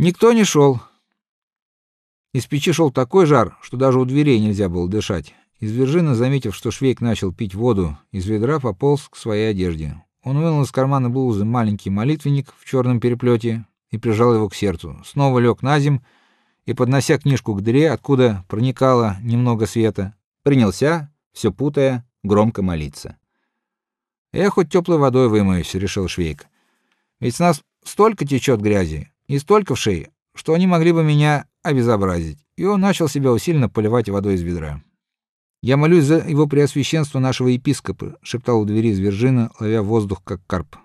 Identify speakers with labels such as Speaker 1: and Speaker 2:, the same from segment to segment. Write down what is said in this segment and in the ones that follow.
Speaker 1: Никто не шел. Из печи шел такой жар, что даже у дверей нельзя было дышать. Извержина, заметив, что Швейк начал пить воду, из ведра пополз к своей одежде. Он вынул из кармана блузы маленький молитвенник в черном переплете и прижал его к сердцу. Снова лег на земь и, поднося книжку к дыре, откуда проникало немного света, принялся, все путая, громко молиться. "Я хоть теплой водой вымоюсь", решил Швейк. "Ведь с нас столько течет грязи и столько в шее, что они могли бы меня обезобразить". И он начал себя усиленно поливать водой из ведра. "Я молюсь за его преосвященство нашего епископа", шептал у двери Звержина, ловя воздух как карп.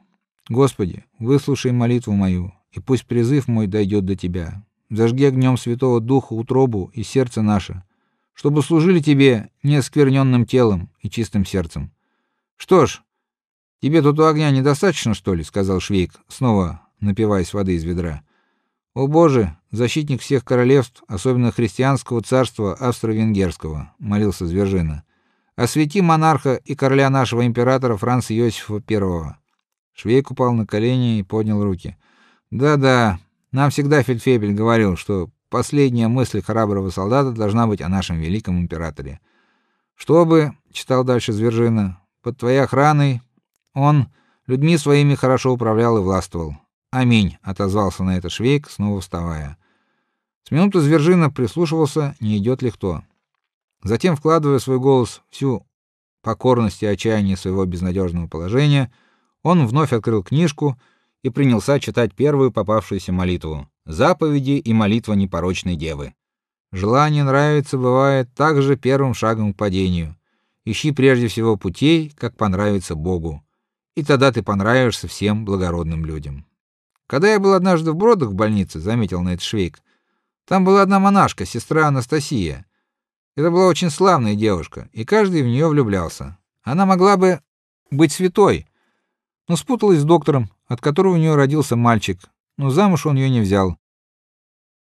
Speaker 1: "Господи, выслушай молитву мою, и пусть призыв мой дойдет до тебя. Зажги огнем Святого Духа утробу и сердце наше, чтобы служили тебе неоскверненным телом и чистым сердцем. Что ж, тебе тут огня недостаточно, что ли, сказал Швейк, снова напиваясь воды из ведра. О Боже, защитник всех королевств, особенно христианского царства австро-венгерского, молился Звержина. Освети монарха и короля нашего императора Франца Иосифа I. Швейк упал на колени и поднял руки. Да-да, нам всегда фельдфебель говорил, что последняя мысль храброго солдата должна быть о нашем великом императоре. Чтобы, читал дальше Звержина, под твоей охраной он людьми своими хорошо управлял и властвовал. Аминь, отозвался на это Швейк, снова вставая. С минуту Звержина прислушивался, не идет ли кто. Затем, вкладывая свой голос всю покорность и отчаяние своего безнадежного положения, он вновь открыл книжку и принялся читать первую попавшуюся молитву: заповеди и молитва непорочной девы. Желание нравится бывает также первым шагом к падению. Ищи прежде всего путей, как понравится Богу, и тогда ты понравишься всем благородным людям. Когда я был однажды в Бродах в больнице, заметил на это Швейк. Там была одна монашка, сестра Анастасия. Это была очень славная девушка, и каждый в нее влюблялся. Она могла бы быть святой, но спуталась с доктором, от которого у нее родился мальчик, но замуж он ее не взял.